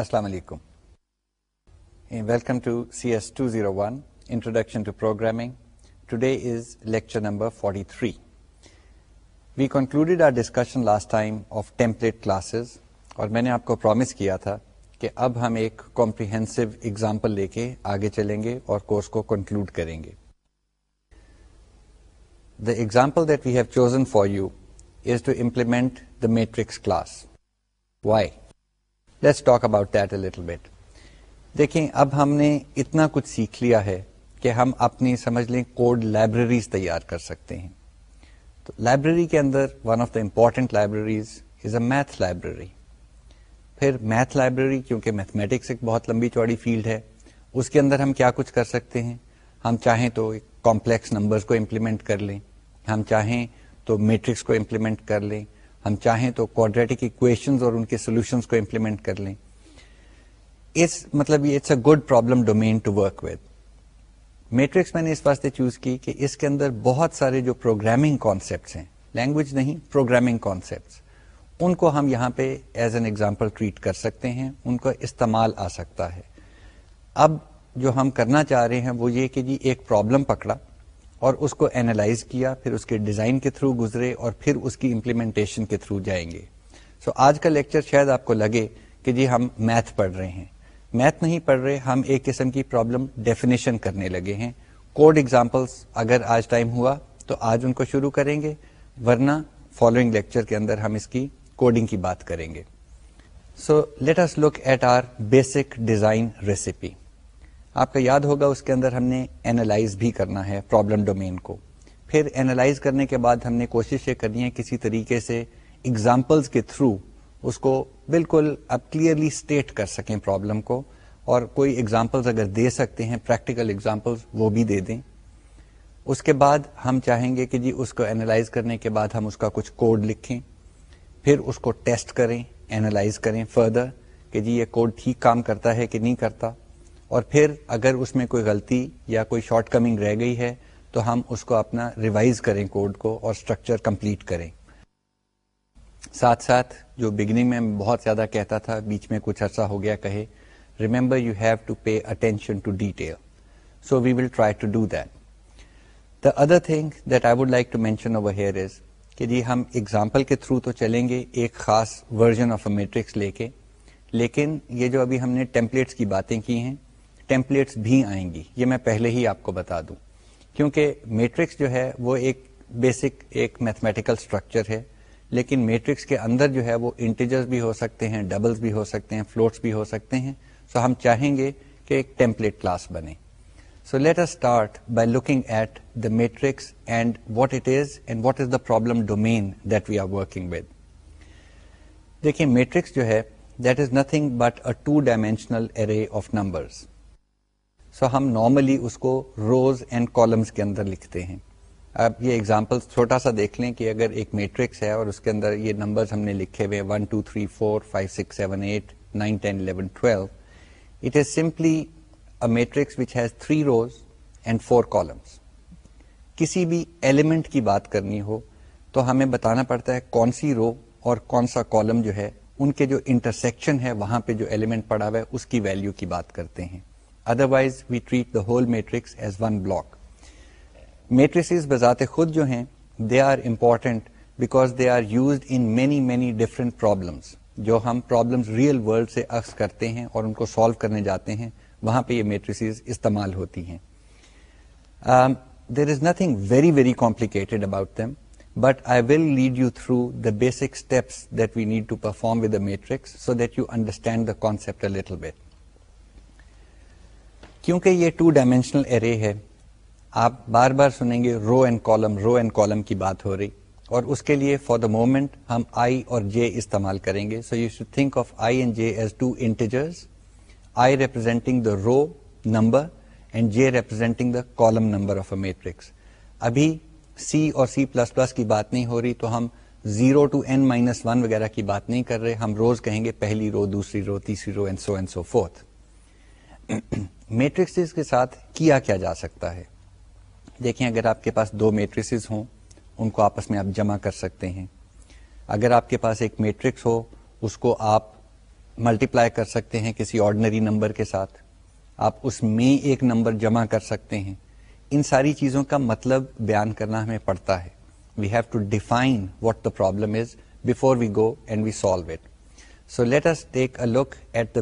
السلام علیکم welcome to C S two zero one introduction to programming today is lecture number forty three we concluded our discussion last time of template classes اور میں نے آپ کو promise کیا تھا کہ اب ہم ایک کمپریہنسو ایگزامپل لے کے آگے چلیں گے اور کورس کو کنکلوڈ کریں گے the example that we have chosen for you is to implement the matrix class why let's talk about that a little bit دیکھیں اب ہم نے اتنا کچھ سیکھ لیا ہے کہ ہم اپنی سمجھ لیں کوڈ لائبریریز تیار کر سکتے ہیں تو لائبریری کے اندر one of the important libraries is a math library پھر میتھ لائبریری کیونکہ میتھمیٹکس ایک بہت لمبی چوڑی فیلڈ ہے اس کے اندر ہم کیا کچھ کر سکتے ہیں ہم چاہیں تو کمپلیکس نمبرز کو امپلیمنٹ کر لیں ہم چاہیں تو میٹرکس کو امپلیمنٹ کر لیں ہم چاہیں تو کوڈریٹک اکویشنز اور ان کے سولوشنز کو امپلیمنٹ کر لیں اس مطلب یہ it's a good problem domain to work with matrix میں نے اس واسطے چوز کی کہ اس کے اندر بہت سارے جو پروگرامنگ کانسیپٹس ہیں لینگویج نہیں پروگرامنگ کانسیپٹس ان کو ہم یہاں پہ ایز این ایگزامپل ٹریٹ کر سکتے ہیں ان کا استعمال آ سکتا ہے اب جو ہم کرنا چاہ رہے ہیں وہ یہ کہ جی ایک پرابلم پکڑا اور اس کو اینالائز کیا پھر اس کے ڈیزائن کے تھرو گزرے اور پھر اس کی امپلیمنٹیشن کے تھرو جائیں گے سو so, آج کا لیکچر شاید آپ کو لگے کہ جی ہم میتھ پڑھ رہے ہیں میتھ نہیں پڑھ رہے ہم ایک قسم کی پرابلم ڈیفینیشن کرنے لگے ہیں کوڈ ایگزامپلس اگر آج ٹائم ہوا تو آج ان کو شروع کریں گے ورنہ فالوئنگ لیکچر کے اندر ہم اس کی کوڈنگ کی بات کریں گے so let's look at our basic design recipe آپ کا یاد ہوگا اس کے اندر ہم نے اینالائز بھی کرنا ہے پرابلم ڈومین کو پھر اینالائز کرنے کے بعد ہم نے کوشش یہ کرنی ہے کسی طریقے سے اگزامپلس کے تھرو اس کو بالکل آپ کلیئرلی اسٹیٹ کر سکیں پرابلم کو اور کوئی ایگزامپلس اگر دے سکتے ہیں پریکٹیکل ایگزامپلس وہ بھی دے دیں اس کے بعد ہم چاہیں گے کہ جی اس کو اینالائز کرنے کے بعد ہم اس کا کچھ کوڈ لکھیں پھر اس کو ٹیسٹ کریں اینالائز کریں فردر کہ جی یہ کوڈ ٹھیک کام کرتا ہے کہ نہیں کرتا اور پھر اگر اس میں کوئی غلطی یا کوئی شارٹ کمنگ رہ گئی ہے تو ہم اس کو اپنا ریوائز کریں کوڈ کو اور اسٹرکچر کمپلیٹ کریں ساتھ ساتھ جو بگننگ میں بہت زیادہ کہتا تھا بیچ میں کچھ عرصہ ہو گیا کہے remember you have to pay attention to detail so we will try to do that the other thing that I would like to mention over here is کہ جی ہم اگزامپل کے تھرو تو چلیں گے ایک خاص ورژن آف اے میٹرکس لے کے لیکن یہ جو ابھی ہم نے ٹیمپلیٹس کی باتیں کی ہیں ٹیمپلیٹس بھی آئیں گی یہ میں پہلے ہی آپ کو بتا دوں کیونکہ میٹرکس جو ہے وہ ایک بیسک ایک میتھمیٹیکل اسٹرکچر ہے لیکن میٹرکس کے اندر جو ہے وہ انٹیجرز بھی ہو سکتے ہیں ڈبلز بھی ہو سکتے ہیں فلوٹس بھی ہو سکتے ہیں سو ہم چاہیں گے کہ ایک ٹیمپلیٹ کلاس بنے so let us start by looking at the matrix and what it is and what is the problem domain that we are working with دیکھیے میٹرکس جو ہے that is nothing but a two dimensional array of numbers so ہم normally اس کو rows and columns کے اندر لکھتے ہیں اب یہ ایگزامپل چھوٹا سا دیکھ لیں کہ اگر ایک میٹرکس ہے اور اس کے اندر یہ نمبر ہم نے لکھے ہوئے one two three four five six seven eight nine ten eleven twelve it is simply a matrix which has three rows and four columns کسی بھی ایلیمنٹ کی بات کرنی ہو تو ہمیں بتانا پڑتا ہے کون سی رو اور کون سا کالم جو ہے ان کے جو انٹرسیکشن ہے وہاں پہ جو ایلیمنٹ پڑا ہوا ہے اس کی ویلو کی بات کرتے ہیں otherwise we treat the whole matrix as one block matrices بذات خود جو ہیں they are important because they are used in many many different problems جو ہم پرابلمس ریئل ورلڈ سے عز کرتے ہیں اور ان کو سالو کرنے جاتے ہیں وہاں پہ یہ میٹریسیز استعمال ہوتی ہیں there is nothing very very complicated about them but I will lead you through the basic steps that we need to perform the matrix so that you understand the کوپٹل bat کیونکہ یہ two dimensional array ہے آپ بار بار سنیں گے row and column row and column کی بات ہو رہی اور اس کے لیے فار دا مومنٹ ہم آئی اور جے استعمال کریں گے so you should think of i i and and j j as two integers representing the row number representing the column number of a matrix ابھی سی اور سی پلس پلس کی بات نہیں ہو رہی تو ہم zero to n minus one وغیرہ کی بات نہیں کر رہے ہم روز کہیں گے پہلی رو دوسری رو تیسری row and so and so forth matrix کے ساتھ کیا کیا جا سکتا ہے دیکھیں اگر آپ کے پاس دو میٹرسز ہوں ان کو آپس میں آپ جمع کر سکتے ہیں اگر آپ کے پاس ایک میٹرکس ہو اس کو آپ ملٹی پلائی کر سکتے ہیں کسی آرڈنری نمبر کے ساتھ آپ اس میں ایک نمبر جمع کر سکتے ہیں ان ساری چیزوں کا مطلب بیان کرنا ہمیں پڑتا ہے we have to define what the problem is before we go and we solve it so let at the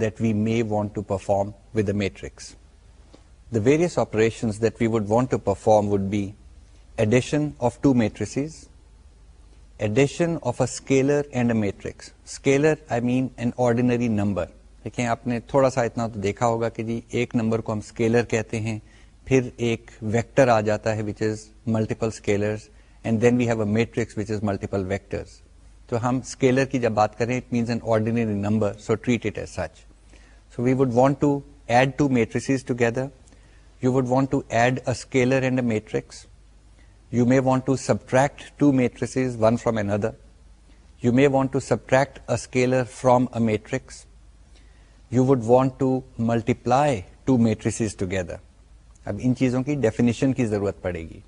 that we may want ordinary number آپ نے تھوڑا سا اتنا تو دیکھا ہوگا کہ جی ایک نمبر کو ہم اسکیلر کہتے ہیں پھر ایک ویکٹر آ جاتا ہے تو ہم اسکیلر کی جب بات کریں it means an ordinary number so treat it as such so we would want to add two matrices together you would want to add a scalar and a matrix you may want to subtract two matrices one from another you may want to subtract a scalar from a matrix you would want to multiply two matrices together اب ان چیزوں کی definition کی ضرورت پڑے گی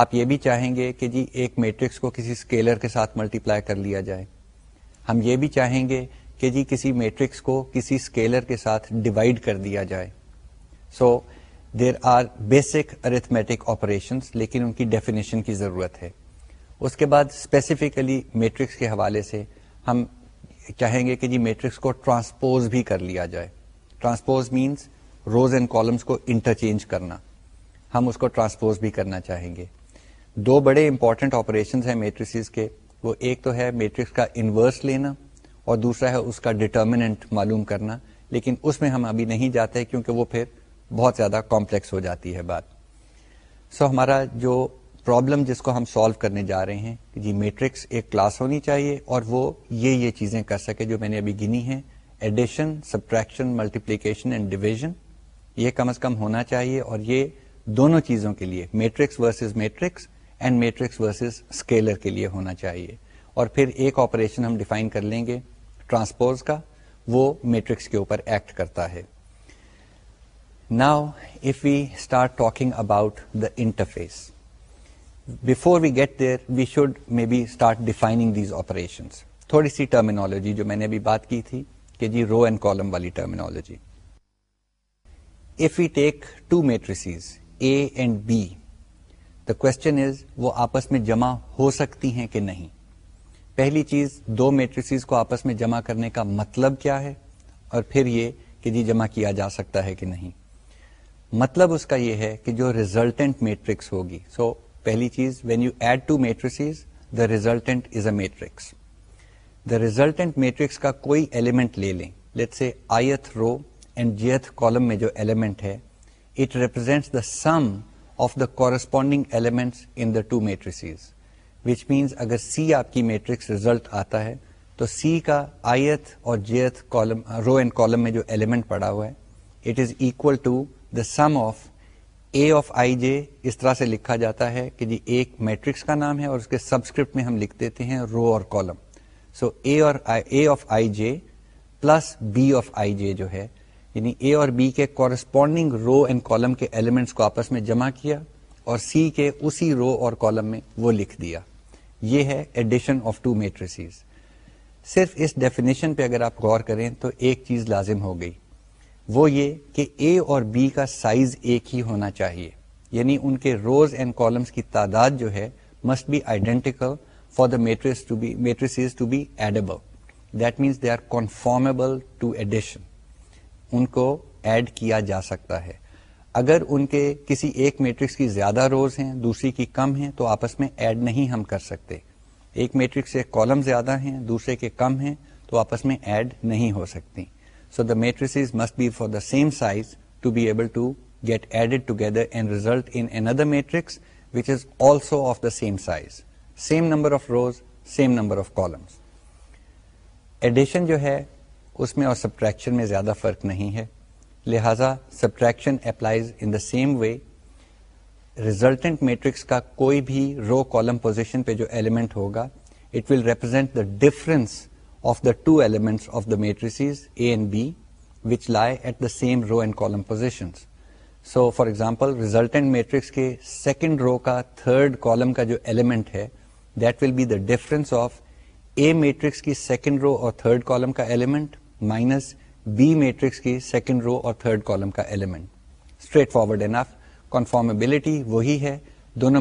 آپ یہ بھی چاہیں گے کہ جی ایک میٹرکس کو کسی اسکیلر کے ساتھ ملٹی پلائی کر لیا جائے ہم یہ بھی چاہیں گے کہ جی کسی میٹرکس کو کسی اسکیلر کے ساتھ ڈیوائڈ کر دیا جائے so there are basic arithmetic operations لیکن ان کی ڈیفینیشن کی ضرورت ہے اس کے بعد اسپیسیفکلی میٹرکس کے حوالے سے ہم چاہیں گے کہ جی میٹرکس کو ٹرانسپوز بھی کر لیا جائے transpose means rows and columns کو انٹرچینج کرنا ہم اس کو ٹرانسپوز بھی کرنا چاہیں گے دو بڑے امپورٹنٹ آپریشن ہیں میٹریسز کے وہ ایک تو ہے میٹرکس کا انورس لینا اور دوسرا ہے اس کا ڈیٹرمنٹ معلوم کرنا لیکن اس میں ہم ابھی نہیں جاتے کیونکہ وہ پھر بہت زیادہ کمپلیکس ہو جاتی ہے بات سو so, ہمارا جو پرابلم جس کو ہم سالو کرنے جا رہے ہیں جی میٹرکس ایک کلاس ہونی چاہیے اور وہ یہ یہ چیزیں کر سکے جو میں نے ابھی گنی ہیں addition subtraction multiplication and division یہ کم از کم ہونا چاہیے اور یہ دونوں چیزوں کے لیے matrix versus matrix and matrix versus scalar کے لیے ہونا چاہیے اور پھر ایک آپریشن ہم ڈیفائن کر لیں گے ٹرانسپوز کا وہ میٹرکس کے اوپر ایکٹ کرتا ہے now if we start talking about the interface before we get there we should maybe start defining these operation تھوڑی سی ٹرمینالوجی جو میں نے ابھی بات کی تھی کہ جی رو اینڈ کالم والی terminology if we take two matrices A and B question is وہ آپس میں جمع ہو سکتی ہیں کہ نہیں پہلی چیز دو میٹرس کو آپس میں جمع کرنے کا مطلب کیا ہے اور پھر یہ کہ جی جمع کیا جا سکتا ہے کہ نہیں مطلب اس کا یہ ہے کہ جو ریزلٹینٹ میٹرکس ہوگی سو so, پہلی چیز when you add two matrices the resultant is a matrix the resultant matrix کا کوئی ایلیمنٹ لے لیں لیٹ رو اینڈ کالم میں جو ایلیمنٹ ہے اٹ ریپرزینٹ دا سم لکھا جاتا ہے اور ہم لکھ دیتے ہیں رو اور پلس بی یعنی اے اور بی کے کورسپونڈنگ رو اینڈ کالم کے ایلیمنٹس کو آپس میں جمع کیا اور سی کے اسی رو اور کالم میں وہ لکھ دیا یہ ہے ایڈیشن آف ٹو میٹریسیز صرف اس ڈیفینیشن پہ اگر آپ غور کریں تو ایک چیز لازم ہو گئی وہ یہ کہ اے اور بی کا سائز ایک ہی ہونا چاہیے یعنی ان کے روز اینڈ کالمس کی تعداد جو ہے must be identical for the matrix matrices to be addable that means they are conformable to addition ان کو ایڈ کیا جا سکتا ہے اگر ان کے کسی ایک میٹرکس کی زیادہ روز ہیں دوسری کی کم ہیں تو آپس میں ایڈ نہیں ہم کر سکتے ایک میٹرک سے کالم زیادہ ہیں دوسرے کے کم ہیں تو آپس میں ایڈ نہیں ہو سکتی so the matrices must be for the same size to be able to get added together and another matrix which is also of the same size same number of rows same number of columns addition جو ہے اس میں اور subtraction میں زیادہ فرق نہیں ہے لہذا subtraction applies in the same way resultant matrix کا کوئی بھی رو کالم پوزیشن پہ جو ایلیمنٹ ہوگا it will represent the difference of the two elements of the matrices A and B which lie at the same row and column position so for example resultant matrix کے second row کا third column کا جو element ہے that will be the difference of A matrix کی second row اور third column کا element minus B matrix کی second row اور تھرڈ کالم کا ایلیمنٹ اسٹریٹ فارورڈ کنفارمیبلٹی وہی ہے دونوں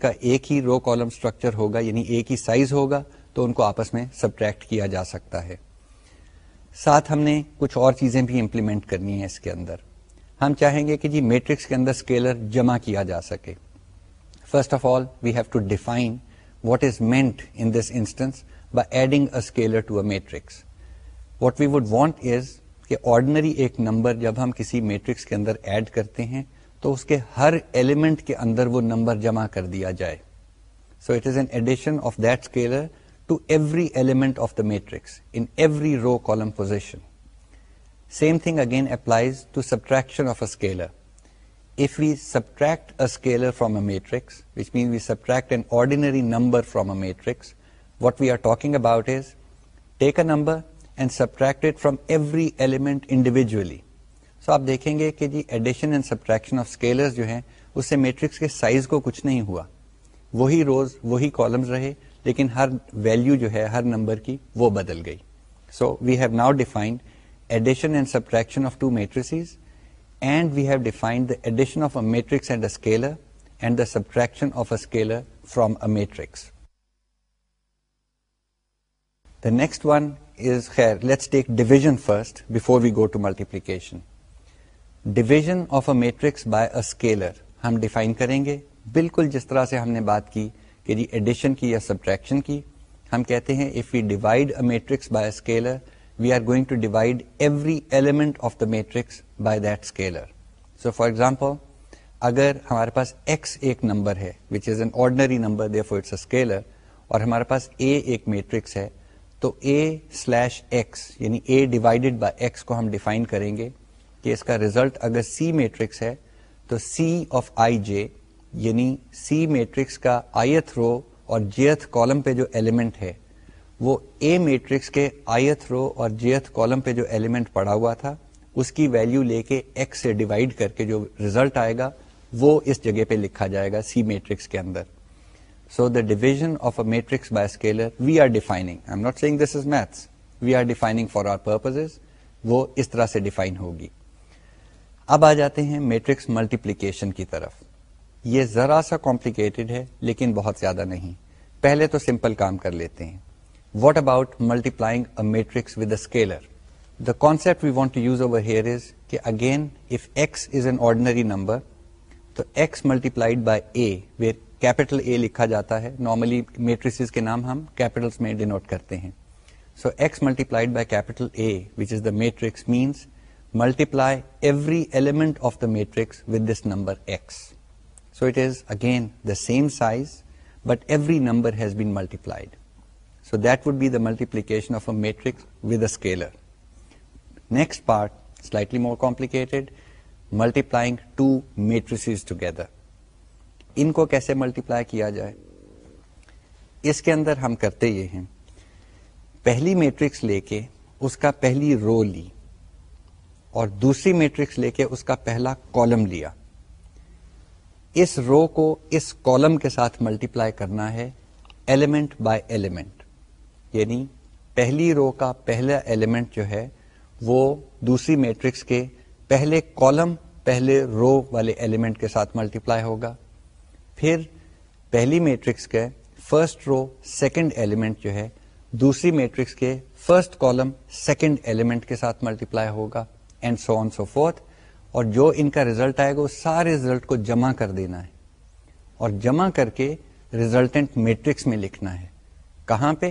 کا ایک ہی رو کالم اسٹرکچر ہوگا یعنی ایک ہی سائز ہوگا تو ان کو آپس میں سبٹریکٹ کیا جا سکتا ہے ساتھ ہم نے کچھ اور چیزیں بھی امپلیمنٹ کرنی ہے اس کے اندر ہم چاہیں گے کہ جی میٹرکس کے اندر اسکیلر جمع کیا جا سکے first of all we have to define what is meant in this instance by adding a scalar to a matrix what we would want is کہ آرڈنری ایک نمبر جب ہم کسی میٹرکس کے اندر ایڈ کرتے ہیں تو اس کے ہر ایلیمنٹ کے اندر وہ نمبر جمع کر دیا جائے so it is an addition of that scalar to every element of the matrix in every row column position same thing again applies to subtraction of a scalar if we subtract a scalar from a matrix, which means we subtract an ordinary number from a matrix, what we are talking about is take a number, and subtract from every element individually so آپ دیکھیں گے کہ جی addition and subtraction of سبٹر جو ہیں اس سے میٹرکس کے سائز کو کچھ نہیں ہوا وہی روز وہی کالمز رہے لیکن ہر ویلیو جو ہے ہر نمبر کی وہ بدل گئی so we have now defined addition and subtraction of two matrices and we have defined addition of a matrix and a scalar and the subtraction of a scalar from a matrix اٹرکس next one خیر ہم ہم ہم define کریں گے بالکل جس طرح سے نے بات کی کی کی کہ جی ایڈیشن یا سبٹریکشن کہتے ہیں if we we divide divide a a matrix matrix by by scalar scalar are going to every element of the that so for example اگر ہمارے پاس ایکس ایک نمبر ہے which is an ordinary number they four it's scalar اور ہمارے پاس A ایک matrix ہے تو اے سلیش ایکس یعنی اے ڈیوائڈیڈ بائی ایکس کو ہم ڈیفائن کریں گے کہ اس کا ریزلٹ اگر سی میٹرکس ہے تو سی آف آئی جے یعنی سی میٹرکس کا آئی رو اور جی ایتھ کالم پہ جو ایلیمنٹ ہے وہ اے میٹرکس کے آئی رو اور جی ایتھ کالم پہ جو ایلیمنٹ پڑا ہوا تھا اس کی ویلو لے کے ایکس سے ڈیوائڈ کر کے جو ریزلٹ آئے گا وہ اس جگہ پہ لکھا جائے گا سی میٹرکس کے اندر so the division of a matrix for our purpose وہ اس طرح سے ڈیفائن ہوگی اب آ جاتے ہیں میٹرک ملٹی پلیشن ذرا سا کمپلیکیٹڈ ہے لیکن بہت زیادہ نہیں پہلے تو سمپل کام کر لیتے ہیں what about multiplying matrix with scalar the concept we want use over here again if x is an ordinary number تو x multiplied by A A لکھا جاتا ہے نارملی میٹریسز کے نام ہم کیپیٹل میں ڈینوٹ کرتے ہیں so x multiplied by capital multiplied so that would be the multiplication of a A matrix with scalar next part slightly more complicated multiplying two matrices together ان کو کیسے multiply کیا جائے اس کے اندر ہم کرتے یہ ہیں پہلی میٹرکس لے کے اس کا پہلی رو لی اور دوسری میٹرکس لے کے اس کا پہلا کالم لیا اس رو کو اس کالم کے ساتھ ملٹیپلائی کرنا ہے ایلیمنٹ بائی ایلیمنٹ یعنی پہلی رو کا پہلا ایلیمنٹ جو ہے وہ دوسری میٹرکس کے پہلے کالم پہلے رو والے ایلیمنٹ کے ساتھ ملٹیپلائی ہوگا پھر پہلی میٹرکس کے فرسٹ رو سیکنڈ ایلیمنٹ جو ہے دوسری میٹرکس کے فرسٹ کالم سیکنڈ ایلیمنٹ کے ساتھ ملٹیپلائی ہوگا and so on so forth اور جو ان کا ریزلٹ آئے گا وہ سارے ریزلٹ کو جمع کر دینا ہے اور جمع کر کے ریزلٹنٹ میٹرکس میں لکھنا ہے کہاں پہ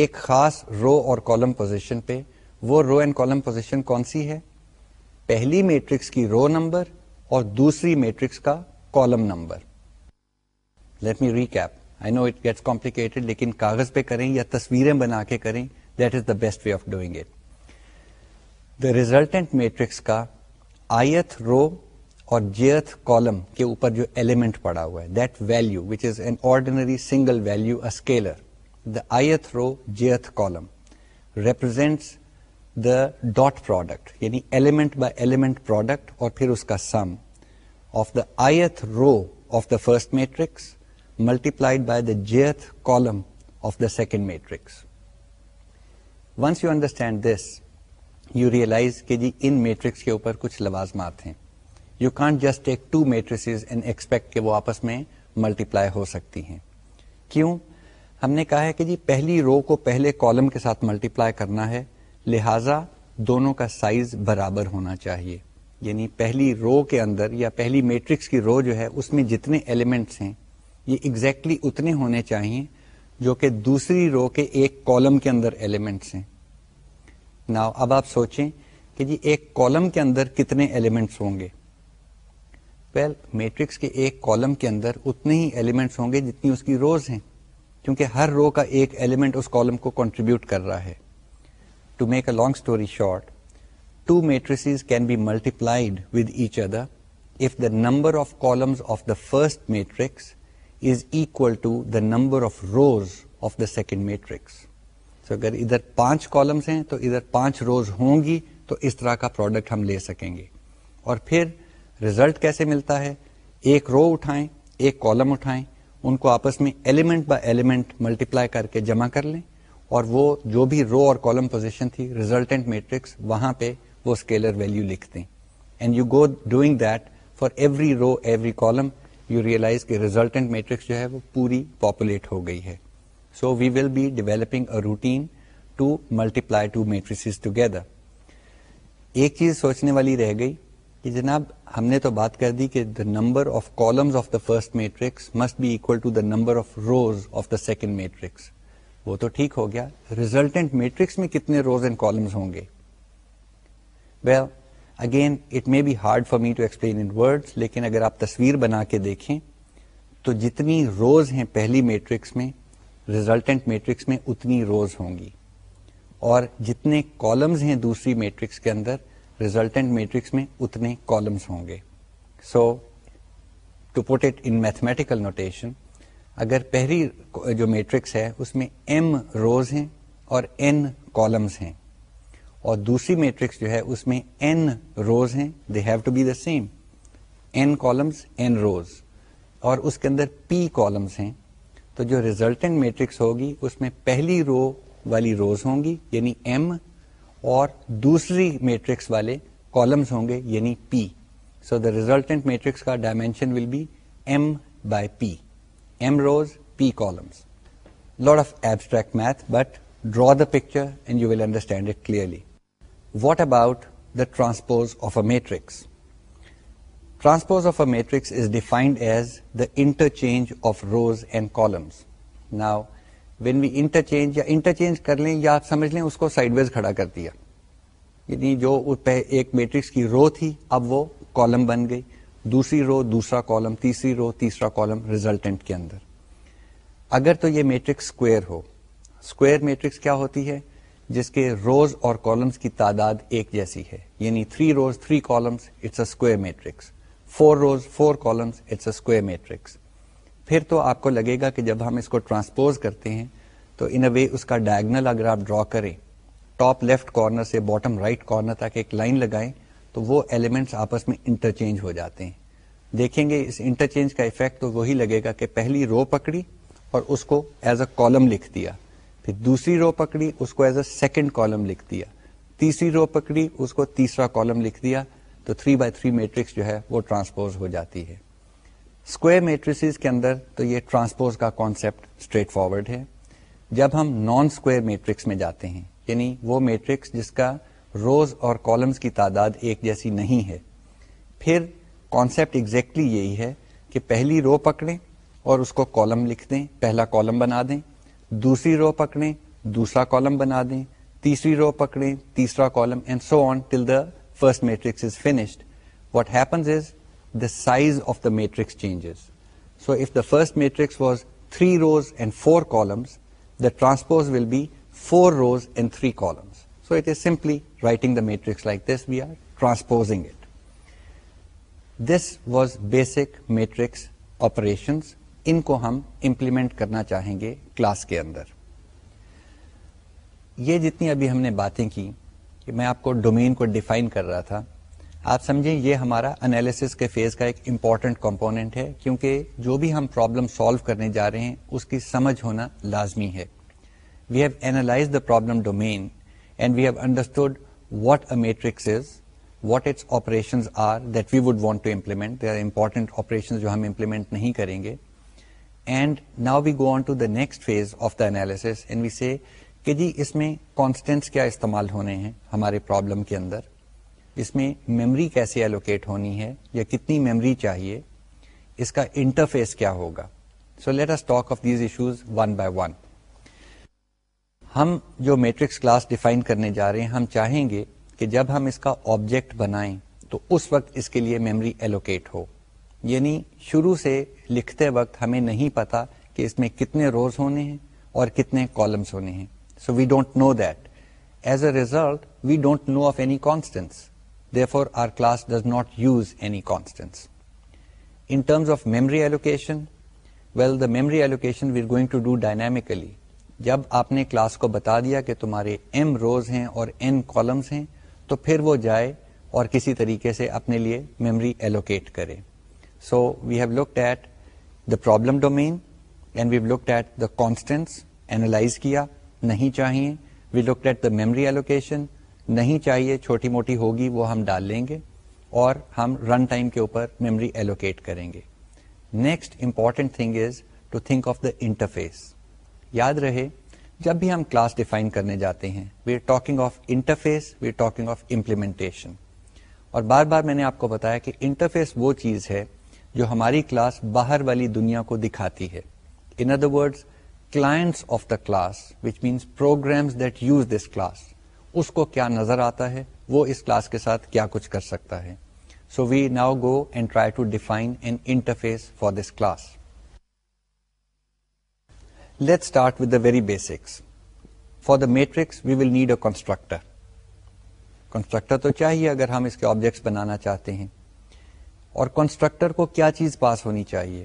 ایک خاص رو اور کالم پوزیشن پہ وہ رو اینڈ کالم پوزیشن کون سی ہے پہلی میٹرکس کی رو نمبر اور دوسری میٹرکس کا column number let me recap I know it gets complicated لیکن کاغذ پہ کریں یا تصویریں بنا کے کریں that is the best way of doing it the resultant matrix کا رو اور جیتھ کالم کے اوپر جو ایلیمنٹ پڑا ہوا ہے that value which is an ordinary single value scalar the i row jth column represents the dot product یعنی element by element product اور پھر اس کا sum of the ith row of the first matrix multiplied by the jth column of the second matrix and this you realize in matrix کے اوپر کچھ لوازمات ہیں you can't just take two matrices کہ وہ آپس میں ملٹیپلائی ہو سکتی ہیں کیوں ہم نے کہا ہے کہ جی پہلی رو کو پہلے کالم کے ساتھ ملٹیپلائی کرنا ہے لہذا دونوں کا سائز برابر ہونا چاہیے یعنی پہلی رو کے اندر یا پہلی میٹرکس کی رو جو ہے اس میں جتنے ایلیمنٹس ہیں یہ اگزیکٹلی اتنے ہونے چاہیے جو کہ دوسری رو کے ایک کالم کے اندر ایلیمنٹس ہیں نا اب آپ سوچیں کہ جی ایک کالم کے اندر کتنے ایلیمنٹس ہوں گے پیل میٹرکس کے ایک کالم کے اندر اتنے ہی ایلیمنٹس ہوں گے جتنی اس کی روز ہیں کیونکہ ہر رو کا ایک ایلیمنٹ اس کالم کو کنٹریبیوٹ کر رہا ہے to make a long story short two matrices can be multiplied with each other if the number of column of the first matrix is equal to the number of rows of the second matrix اگر ادھر پانچ columns ہیں تو ادھر پانچ روز ہوں گی تو اس طرح کا پروڈکٹ ہم لے سکیں گے اور پھر ریزلٹ کیسے ملتا ہے ایک رو اٹھائیں ایک کالم اٹھائیں ان کو آپس میں ایلیمنٹ بائی ایلیمنٹ ملٹیپلائی کر کے جمع کر لیں اور وہ جو بھی رو اور کالم پوزیشن تھی ریزلٹنٹ میٹرکس وہاں پہ وہ اسکیلر ویلو لکھتے and you go doing that for every row every column you realize resultant matrix جو ہے وہ پوری پاپولیٹ ہو گئی ہے so we will be developing matrices together ایک چیز سوچنے والی رہ گئی کہ جناب ہم نے تو بات کر دی کہ the number of columns of the first matrix must be equal to the number of rows of the second matrix وہ تو ٹھیک ہو گیا ریزلٹنٹ میٹرکس میں کتنے روز اینڈ کالمس ہوں گے well again it may be hard for me to explain in word لیکن اگر آپ تصویر بنا کے دیکھیں تو جتنی روز ہیں پہلی میٹرکس میں ریزلٹنٹ میٹرکس میں اتنی روز ہوں گی اور جتنے کالمز ہیں دوسری میٹرکس کے اندر ریزلٹنٹ میٹرکس میں اتنے کالمز ہوں گے so to put it in mathematical notation اگر پہلی جو میٹرکس ہے اس میں ایم روز ہیں اور این کالمز ہیں اور دوسری میٹرکس جو ہے اس میں این روز ہیں they have to be the same n columns n rows اور اس کے اندر پی کالمس ہیں تو جو ریزلٹنٹ میٹرکس ہوگی اس میں پہلی رو والی روز ہوں گی یعنی ایم اور دوسری میٹرکس والے کالمس ہوں گے یعنی p so the resultant matrix کا dimension will be m by p m rows p columns lord of abstract math but draw the picture and you will understand it clearly what about the transpose of a matrix transpose of a matrix is defined as the interchange of rows and columns now when we interchange یا interchange کر لیں یا آپ سمجھ لیں اس کو sideways کھڑا کر دیا یعنی جو ایک میٹرکس کی رو تھی اب وہ کالم بن گئی دوسری رو دوسرا کالم تیسری رو تیسرا کالم ریزلٹنٹ کے اندر اگر تو یہ میٹرک اسکوئر ہو اسکوئر میٹرکس کیا ہوتی ہے جس کے روز اور کالمس کی تعداد ایک جیسی ہے یعنی three rows three columns it's a square matrix four rows four columns matrix پھر تو آپ کو لگے گا کہ جب ہم اس کو ٹرانسپوز کرتے ہیں تو ان اے وے اس کا ڈائگنل اگر آپ ڈرا کریں ٹاپ لیفٹ کارنر سے باٹم رائٹ کارنر تک ایک لائن لگائیں تو وہ ایلیمنٹس آپس میں انٹرچینج ہو جاتے ہیں دیکھیں گے اس انٹرچینج کا افیکٹ تو وہی لگے گا کہ پہلی رو پکڑی اور اس کو ایز اے کالم لکھ دیا پھر دوسری رو پکڑی اس کو ایز اے سیکنڈ کالم لکھ دیا تیسری رو پکڑی اس کو تیسرا کالم لکھ دیا تو تھری بائی تھری میٹرکس جو ہے وہ ٹرانسپوز ہو جاتی ہے اسکوئر میٹرس کے اندر تو یہ ٹرانسپوز کا کانسیپٹ اسٹریٹ فارورڈ ہے جب ہم نان اسکوئر میٹرکس میں جاتے ہیں یعنی وہ میٹرکس جس کا روز اور کالمز کی تعداد ایک جیسی نہیں ہے پھر کانسیپٹ ایگزیکٹلی exactly یہی ہے کہ پہلی رو پکڑیں اور اس کو کالم لکھ دیں پہلا کالم بنا دیں دوسری رو پکڑیں دوسرا کالم بنا دیں تیسری رو پکڑیں تیسرا column and so until the first matrix is finished what happens is the size of the matrix changes so if the first matrix was three rows and four columns the transpose will be four rows and three columns so it is simply writing the matrix like this we are transposing it this was basic matrix operations ان کو ہم implement کرنا چاہیں گے class کے اندر یہ جتنی ابھی ہم نے باتیں کی کہ میں آپ کو ڈومین کو ڈیفائن کر رہا تھا آپ سمجھیں یہ ہمارا انالیسس کے فیز کا ایک امپورٹنٹ کمپوننٹ ہے کیونکہ جو بھی ہم پرابلم سالو کرنے جا رہے ہیں اس کی سمجھ ہونا لازمی ہے we have analyse the problem domain and we have understood what a matrix is what its operation are that we would want to implement they are important operation جو ہم امپلیمنٹ نہیں کریں گے and now we go on to the next phase of the and we see کہ جی اس میں constants کیا استعمال ہونے ہیں ہمارے پرابلم کے اندر اس میں میمری کیسے ایلوکیٹ ہونی ہے یا کتنی میمری چاہیے اس کا انٹرفیس کیا ہوگا so let us talk of these issues one by one ہم جو میٹرکس کلاس ڈیفائن کرنے جا رہے ہیں ہم چاہیں گے کہ جب ہم اس کا آبجیکٹ بنائیں تو اس وقت اس کے لیے میمری ایلوکیٹ ہو یعنی شروع سے لکھتے وقت ہمیں نہیں پتا کہ اس میں کتنے روز ہونے ہیں اور کتنے کالمس ہونے ہیں so we don't know that as a result we don't know of any constants therefore our class does not use any constants in terms of memory allocation well the memory allocation we are going to do dynamically جب آپ نے class کو بتا دیا کہ تمہارے M روز ہیں اور این کالمس ہیں تو پھر وہ جائے اور کسی طریقے سے اپنے لیے میمری ایلوکیٹ کرے so we have looked at the problem domain and we've looked at the constants analyse کیا نہیں چاہیے we looked at the memory allocation نہیں چاہیے چھوٹی موٹی ہوگی وہ ہم ڈال لیں گے اور ہم رن ٹائم کے اوپر میموری ایلوکیٹ کریں گے next important thing is to think of the interface یاد رہے جب بھی ہم کلاس ڈیفائن کرنے جاتے ہیں we are talking of interface we are talking of implementation اور بار بار میں نے آپ کو بتایا کہ انٹرفیس وہ چیز ہے جو ہماری کلاس باہر والی دنیا کو دکھاتی ہے in other word class of the class which means program that use this class اس کو کیا نظر آتا ہے وہ اس کلاس کے ساتھ کیا کچھ کر سکتا ہے so we now go and try to define an interface for this class let start with the very basics for the matrix we will need a constructor constructor تو چاہیے اگر ہم اس کے آبجیکٹس بنانا چاہتے ہیں اور کنسٹرکٹر کو کیا چیز پاس ہونی چاہیے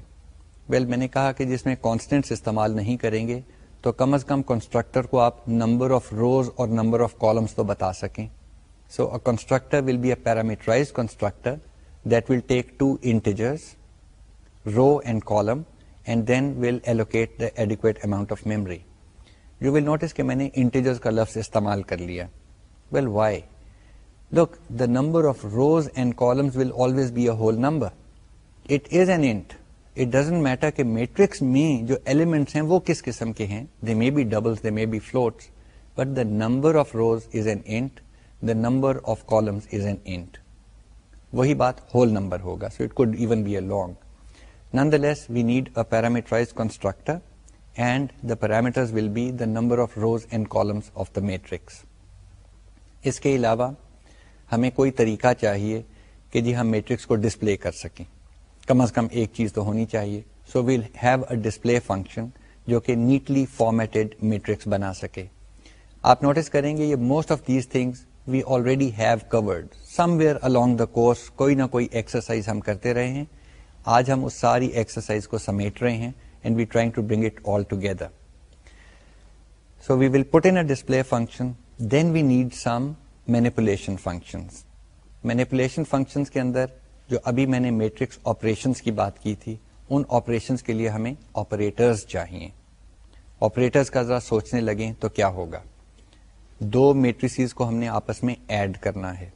ویل well, میں نے کہا کہ جس میں کانسٹنٹس استعمال نہیں کریں گے تو کم از کم کنسٹرکٹر کو آپ نمبر آف روز اور نمبر آف کالمس تو بتا سکیں so a constructor will be a parameterise constructor that will take two integers row and column and then will allocate the adequate amount of memory you will notice کہ میں نے integers کا لفظ استعمال کر لیا well why the number of rows and columns will always be a whole numbers میں جو ایلیمنٹس ہیں وہ کس قسم کے ہیں وہی بات ہول نمبر ہوگا so it could even be a long nonetheless we need a parameterise constructor and the parameter will be number of rows and column of the matrix اس کے علاوہ ہمیں کوئی طریقہ چاہیے کہ جی ہم میٹرکس کو ڈسپلے کر سکیں کم از کم ایک چیز تو ہونی چاہیے so we'll have a display function جو کہ نیٹلی فارمیٹڈ میٹرکس بنا سکے آپ نوٹس کریں گے یہ most of these things we already have covered somewhere along the course کوئی نہ کوئی ایکسرسائز ہم کرتے رہے ہیں آج ہم اس ساری ایکسرسائز کو سمیٹ رہے ہیں and we trying to bring it all together so we will put in display function then we need some manipulation functions manipulation functions کے اندر جو ابھی میں نے میٹرکس آپریشن کی بات کی تھی ان آپریشن کے لیے ہمیں آپریٹرز چاہیے آپریٹرز کا ذرا سوچنے لگے تو کیا ہوگا دو میٹریسیز کو ہم نے آپس میں ایڈ کرنا ہے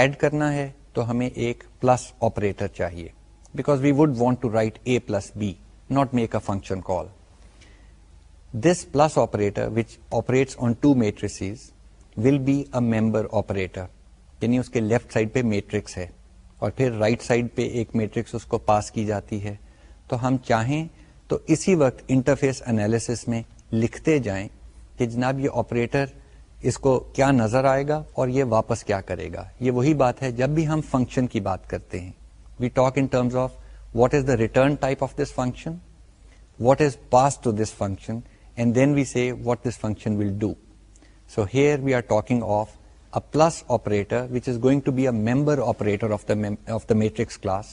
ایڈ کرنا ہے تو ہمیں ایک پلس آپریٹر چاہیے because we would want to write a plus b not make a function call this plus operator which operates on two matrices will be a member operator یعنی اس کے لیفٹ سائڈ پہ matrix ہے اور پھر right right side پہ ایک matrix اس کو پاس کی جاتی ہے تو ہم چاہیں تو اسی وقت انٹرفیس انالیس میں لکھتے جائیں کہ جناب یہ آپریٹر اس کو کیا نظر آئے گا اور یہ واپس کیا کرے گا یہ وہی بات ہے جب بھی ہم فنکشن کی بات کرتے ہیں we talk in terms of what is the return type of this function what is pass to this function and then we see what this function will do so here we are talking of a plus operator which is going to be a member operator of the matrix class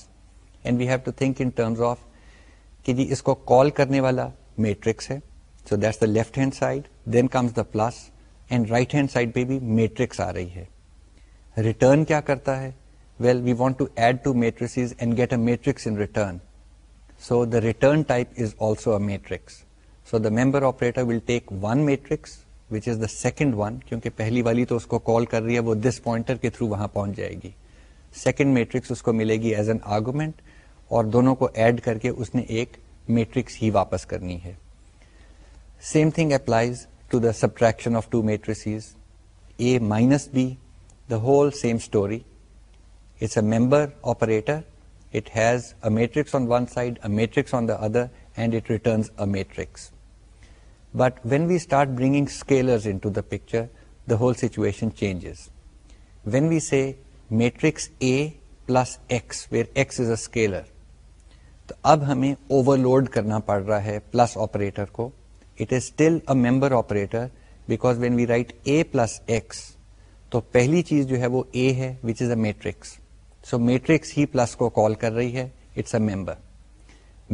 and we have to think in terms of کہ جی اس کو call کرنے والا matrix ہے so that's the left hand side then comes the plus and right hand side پہ بھی matrix آ رہی ہے ریٹرن کیا کرتا ہے well we want to add two matrices and get a matrix in return so the return type is also a matrix so the member operator will take one matrix which is the second one کیونکہ پہلی والی تو اس کو call کر رہی ہے وہ دس پوائنٹر کے کے تھرو وہاں پہنچ جائے گی گی سیکنڈ میٹرکس میٹرکس اس اس کو کو ملے ایز این آرگومنٹ اور دونوں ایڈ کر نے ایک ہی واپس کرنی ہے same same thing applies to to the the subtraction of a a minus b whole story it's member operator it it has a a a matrix matrix on on one side the other and matrix but when we start bringing scalar picture the whole سیچویشنوڈ کرنا پڑ رہا ہے plus آپ کو member operator because when we write a plus x تو پہلی چیز جو ہے وہ a which is a matrix so matrix he plus کو کال کر رہی ہے it's a member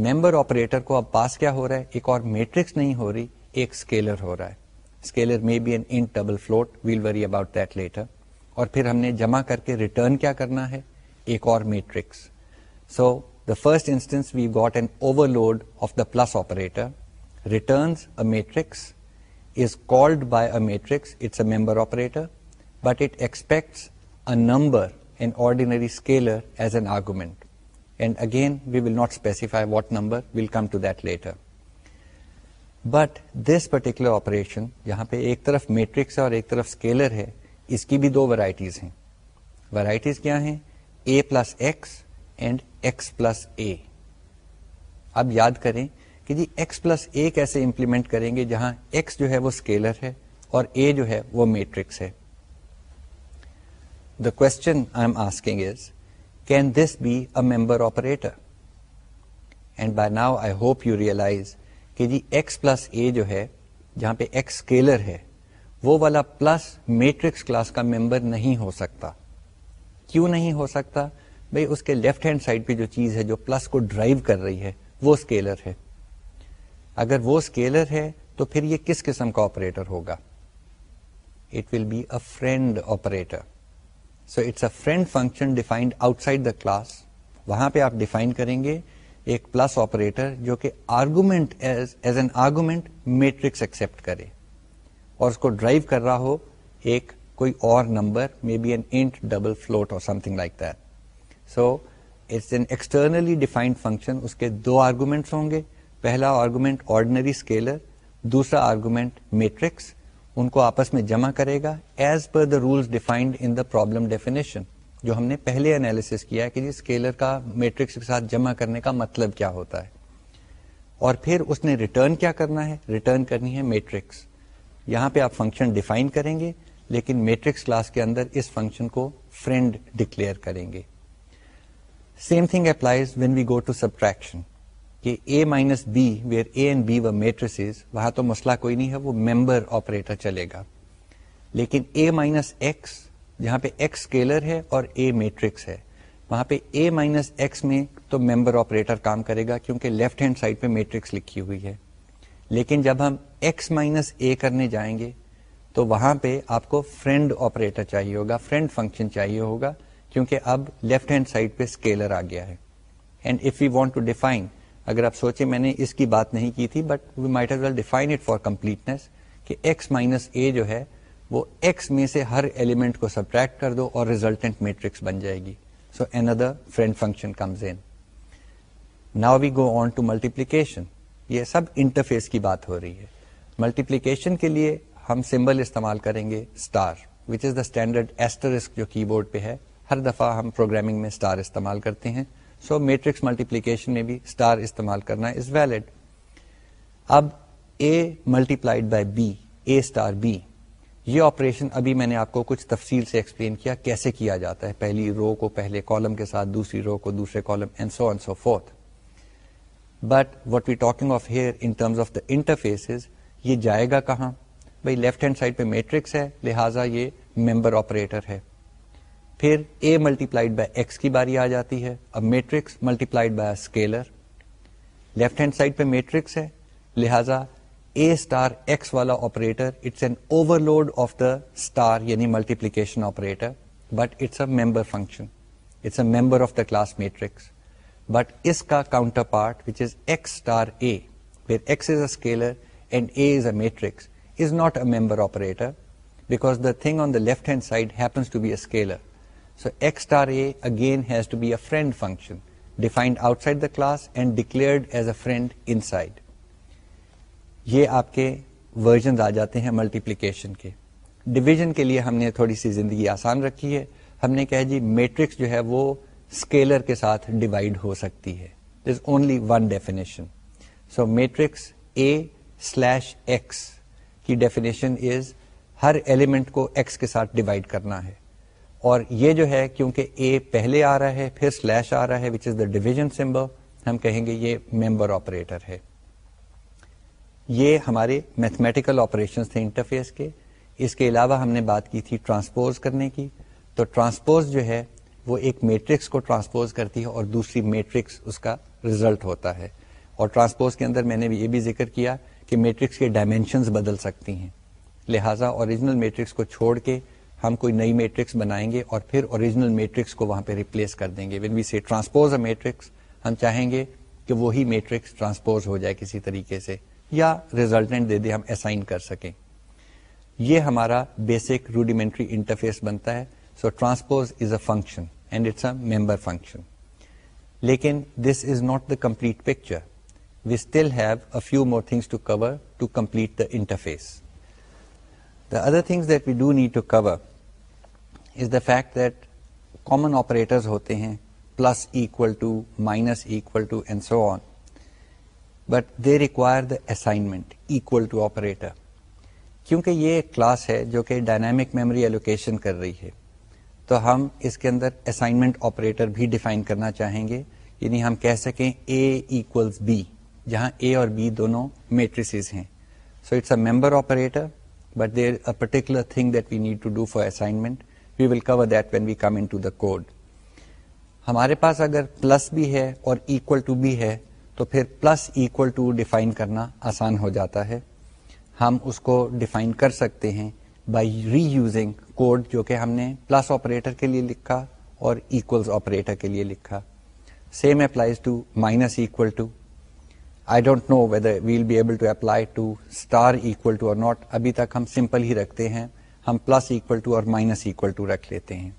member operator کو اب پاس کیا ہو رہا ہے ایک اور میٹرکس نہیں ہو رہی ایک اسکیلر ہو رہا ہے scalar may be an int double float we'll worry about that later اور پھر ہم نے جمع کر کے ریٹرن کیا کرنا ہے ایک اور matrix so the first instance we got an overload of the plus operator returns a matrix is called by a matrix it's a member operator but it expects a number an ordinary scalar as an argument and again we will not specify what number we'll come to that later but this particular operation یہاں پہ ایک طرف matrix اور ایک طرف scalar ہے اس کی بھی دو ورائٹیز ہیں ورائٹیز کیا ہیں A plus X and X plus A اب یاد کریں کہ جی ایکس پلس اے کیسے امپلیمنٹ کریں گے جہاں ایکس جو ہے وہ اسکیلر ہے اور اے جو ہے وہ میٹرکس ہے the question I am asking is can this be a member operator and by now I hope you realize کہ جی ایکس پلس اے جو ہے جہاں پہ ایکس اسکیلر ہے وہ والا پلس میٹرکس کلاس کا ممبر نہیں ہو سکتا کیوں نہیں ہو سکتا بھئی اس کے لیفٹ ہینڈ سائڈ پہ جو چیز ہے جو پلس کو ڈرائیو کر رہی ہے وہ اسکیلر ہے اگر وہ اسکیلر ہے تو پھر یہ کس قسم کا آپریٹر ہوگا it will be a friend operator so it's a friend function defined outside the class وہاں پہ آپ ڈیفائن کریں گے ایک پلس آپریٹر جو کہ argument as an argument matrix accept کرے اور اس کو ڈرائیو کر رہا ہو ایک کوئی اور number may be an an int double float اور something like that so it's externally defined function اس کے دو آرگومینٹس ہوں گے پہلا آرگومینٹ آرڈنری اسکیلر دوسرا آرگومنٹ میٹرکس ان کو آپس میں جمع کرے گا as per the rules defined in the problem definition جو ہم نے پہلے انالیسس کیا ہے کہ جی اسکیلر کا میٹرکس کے ساتھ جمع کرنے کا مطلب کیا ہوتا ہے اور پھر اس نے ریٹرن کیا کرنا ہے ریٹرن کرنی ہے میٹرکس یہاں پہ آپ فنکشن ڈیفائن کریں گے لیکن میٹرکس کلاس کے اندر اس فنکشن کو فرینڈ ڈکلیئر کریں گے same thing applies when we go to subtraction کہ a minus b where a and b و میٹرسز وہاں تو مسئلہ کوئی نہیں ہے وہ ممبر آپریٹر چلے گا لیکن اے مائنس ایکس جہاں پہ ایکس اسکیلر ہے اور اے میٹرکس ہے وہاں پہ اے مائنس ایکس میں تو ممبر آپریٹر کام کرے گا کیونکہ لیفٹ ہینڈ سائڈ پہ میٹرکس لکھی ہوئی ہے لیکن جب ہم ایکس مائنس اے کرنے جائیں گے تو وہاں پہ آپ کو فرینڈ آپریٹر چاہیے ہوگا فرینڈ فنکشن چاہیے ہوگا کیونکہ اب لیفٹ ہینڈ سائڈ پہ اسکیلر آ گیا ہے and if you want to define اگر آپ سوچے میں نے اس کی بات نہیں کی تھی but we might well define it for completeness کہ ایکس مائنس اے جو ہے وہ ایکس میں سے ہر ایلیمنٹ کو سبٹریکٹ کر دو اور ریزلٹنٹ میٹرکس بن جائے گی so an other friend multiplication یہ سب انٹرفیس کی بات ہو رہی ہے ملٹیپلیکیشن کے لیے ہم سمبل استعمال کریں گے star which is the standard asterisk جو کی بورڈ پہ ہے ہر دفعہ ہم پروگرامنگ میں اسٹار استعمال کرتے ہیں سو میٹرکس ملٹیپلیکیشن میں بھی اسٹار استعمال کرنا از ویلڈ اب A multiplied by B A star B یہ آپریشن ابھی میں نے آپ کو کچھ تفصیل سے ایکسپلین کیا کیسے کیا جاتا ہے پہلی رو کو پہلے کالم کے ساتھ دوسری رو کو دوسرے column and and so so forth but what we talking of of here in terms the interfaces یہ جائے گا کہاں بھائی لیفٹ ہینڈ سائڈ پہ میٹرکس ہے لہٰذا یہ ممبر آپریٹر ہے پھر اے ملٹی پلائڈ بائی ایکس کی باری آ جاتی ہے اب matrix multiplied by scalar left hand side پہ میٹرکس ہے لہٰذا اے اسٹار ایکس والا operator it's an overload of the star یعنی multiplication operator but it's a member function it's a member of the class matrix but اس کا counterpart which is X star A X is a scalar and A is a matrix is not a member operator because the thing on the left hand side happens to be a scalar so X star A again has to be a friend function defined outside the class and declared as a friend inside یہ آپ کے version آ جاتے ہیں multiplication کے division کے لیے ہم نے تھوڑی سی زندگی آسان رکھی ہے ہم نے کہا جی میٹرکس جو ہے وہ اسکیلر کے ساتھ ڈیوائڈ ہو سکتی ہے only one definition so matrix A slash x کی ڈیفینیشن از ہر ایلیمنٹ کو ایکس کے ساتھ ڈیوائڈ کرنا ہے اور یہ جو ہے کیونکہ اے پہلے آ رہا ہے پھر سلیش آ رہا ہے which is the division symbol ہم کہیں گے یہ ممبر آپریٹر ہے یہ ہمارے میتھمیٹیکل آپریشنس تھے انٹرفیس کے اس کے علاوہ ہم نے بات کی تھی ٹرانسپوز کرنے کی تو ٹرانسپوز جو ہے وہ ایک میٹرکس کو ٹرانسپوز کرتی ہے اور دوسری میٹرکس اس کا ریزلٹ ہوتا ہے اور ٹرانسپوز کے اندر میں نے بھی یہ بھی ذکر کیا کہ میٹرکس کے ڈائمینشنز بدل سکتی ہیں لہٰذا اوریجنل میٹرکس کو چھوڑ کے ہم کوئی نئی میٹرکس بنائیں گے اور پھر اوریجنل میٹرکس کو وہاں پہ ریپلیس کر دیں گے when we see transpose a matrix ہم چاہیں گے کہ وہی میٹرکس ٹرانسپوز ہو جائے کسی طریقے سے یا ریزلٹنٹ دے دے ہم اسائن کر سکیں یہ ہمارا بیسک روڈیمنٹری انٹرفیس بنتا ہے so transpose is a function and it's a member function لیکن this is not the complete picture we still have a few more things to to cover complete the interface the other things that we do need to cover is the fact that common operators ہوتے ہیں plus equal to minus equal to and so on but they require the assignment equal to operator کیونکہ یہ ایک class ہے جو کہ dynamic memory allocation کر رہی ہے تو ہم اس کے اندر اسائنمنٹ آپریٹر بھی ڈیفائن کرنا چاہیں گے یعنی ہم کہہ سکیں اے ایکل بی جہاں اے اور بی دونوں میٹریسز ہیں so it's a member operator but there a particular thing that we need to do for assignment we will cover that when we come in to the code ہمارے پاس اگر plus بھی ہے اور equal to بھی ہے تو پھر پلس ایکول ٹو ڈیفائن کرنا آسان ہو جاتا ہے ہم اس کو ڈیفائن کر سکتے ہیں بائی ری یوزنگ کوڈ جو کہ ہم نے پلس آپریٹر کے لیے لکھا اور ایکولز آپریٹر کے لیے لکھا same applies to minus equal to I don't know whether we'll be able to apply to star equal to or not ابھی تک ہم سمپل ہی رکھتے ہیں ہم پلس ایکول ٹو اور مائنس ایکول ٹو رکھ لیتے ہیں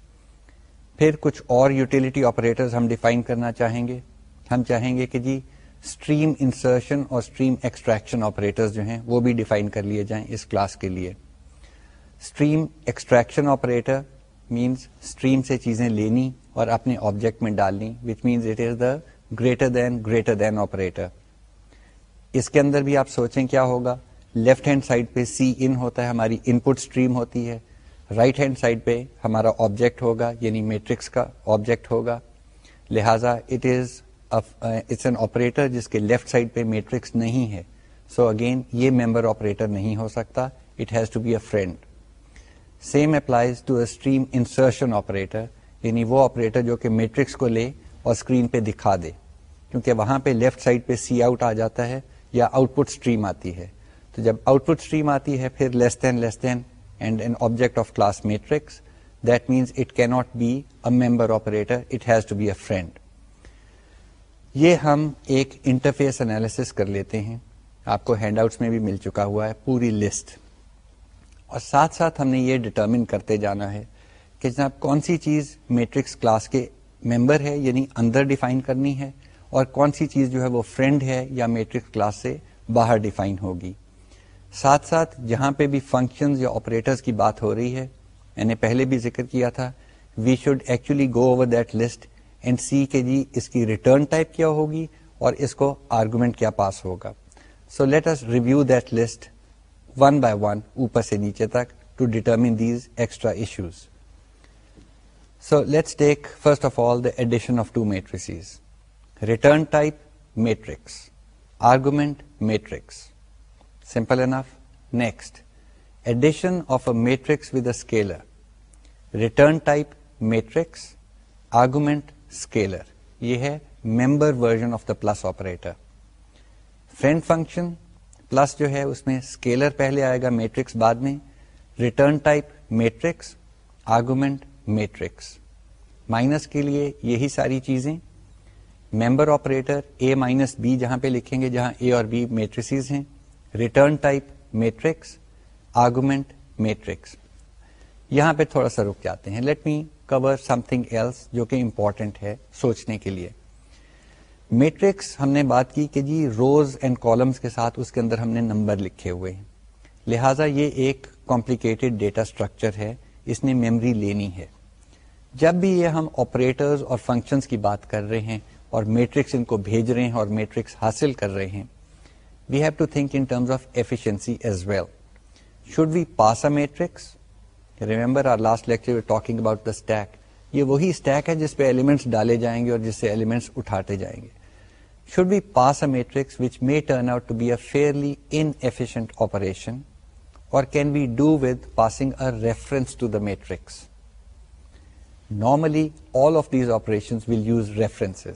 پھر کچھ اور یوٹیلیٹی آپریٹرز ہم ڈیفائن کرنا چاہیں گے ہم چاہیں گے کہ جی اسٹریم انسرشن اور اسٹریم ایکسٹریکشن آپریٹر جو ہیں وہ بھی ڈیفائن کر لیے جائیں اس کلاس کے لیے stream extraction operator means stream سے چیزیں لینی اور اپنے آبجیکٹ میں ڈالنی which it is the greater than greater than operator اس کے اندر بھی آپ سوچیں کیا ہوگا لیفٹ ہینڈ سائڈ پہ سی ان ان ہوتا ہے ہماری پٹ اسٹریم ہوتی ہے رائٹ ہینڈ سائڈ پہ ہمارا آبجیکٹ ہوگا یعنی میٹرکس کا آبجیکٹ ہوگا لہذا it is it's an operator جس کے لیفٹ سائڈ پہ میٹرکس نہیں ہے سو اگین یہ ممبر آپریٹر نہیں ہو سکتا it has to be a friend same to a stream insertion operator یعنی وہ آپریٹر جو کہ میٹرکس کو لے اور اسکرین پہ دکھا دے کیونکہ وہاں پہ لیفٹ سائڈ پہ سی آؤٹ آ جاتا ہے یا آؤٹ پٹ اسٹریم آتی ہے تو جب آؤٹ پٹ اسٹریم آتی ہے پھر less than less than and an object of class matrix that means it کی not be a member operator it has to be a friend یہ ہم ایک انٹرفیس انالیس کر لیتے ہیں آپ کو ہینڈ آؤٹس میں بھی مل چکا ہوا ہے پوری لسٹ اور ساتھ ساتھ ہم نے یہ ڈٹرمن کرتے جانا ہے کہ جناب کون سی چیز میٹرکس کلاس کے ممبر ہے یعنی اندر ڈیفائن کرنی ہے اور کون سی چیز جو ہے وہ فرینڈ ہے یا میٹرکس کلاس سے باہر ڈیفائن ہوگی ساتھ ساتھ جہاں پہ بھی فنکشن یا آپریٹرز کی بات ہو رہی ہے میں نے پہلے بھی ذکر کیا تھا we should actually go over that list and see کے جی اس کی ریٹرن ٹائپ کیا ہوگی اور اس کو آرگومنٹ کیا پاس ہوگا so let's review that list one by one اوپر سے نیچے تک to determine these extra issues so let's take first of all the addition of two matrices return type matrix argument matrix simple enough next addition of a matrix with a scalar return type matrix argument scalar یہ ہے member version of the plus operator friend function plus جو ہے اس میں scalar پہلے آئے گا matrix بعد میں return type matrix argument matrix minus کے لیے یہی ساری چیزیں member operator A minus B جہاں پہ لکھیں گے جہاں اے اور بی میٹرس ہیں return type matrix argument matrix یہاں پہ تھوڑا سا رک جاتے ہیں let me cover something else جو کہ امپورٹنٹ ہے سوچنے کے لیے میٹرکس ہم نے بات کی کہ جی روز اینڈ کالمس کے ساتھ اس کے اندر ہم نے نمبر لکھے ہوئے ہیں لہٰذا یہ ایک کمپلیکیٹڈ ڈیٹا اسٹرکچر ہے اس نے میمری لینی ہے جب بھی یہ ہم آپریٹرز اور فنکشنز کی بات کر رہے ہیں اور میٹرکس ان کو بھیج رہے ہیں اور میٹرکس حاصل کر رہے ہیں we have to think in terms of efficiency as well should we pass a matrix remember our last lecture talking about the stack یہ وہی اسٹیک ہے جس پہ ایلیمنٹس ڈالے جائیں گے اور جس سے ایلیمنٹس اٹھاتے جائیں گے should be pass a matrix which may turn out to be a fairly inefficient operation or can be do with passing a reference to the matrix normally all of these operation will use reference